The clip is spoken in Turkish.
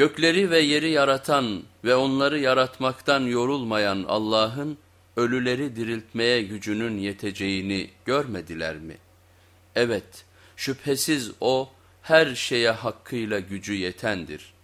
Gökleri ve yeri yaratan ve onları yaratmaktan yorulmayan Allah'ın ölüleri diriltmeye gücünün yeteceğini görmediler mi? Evet, şüphesiz O her şeye hakkıyla gücü yetendir.''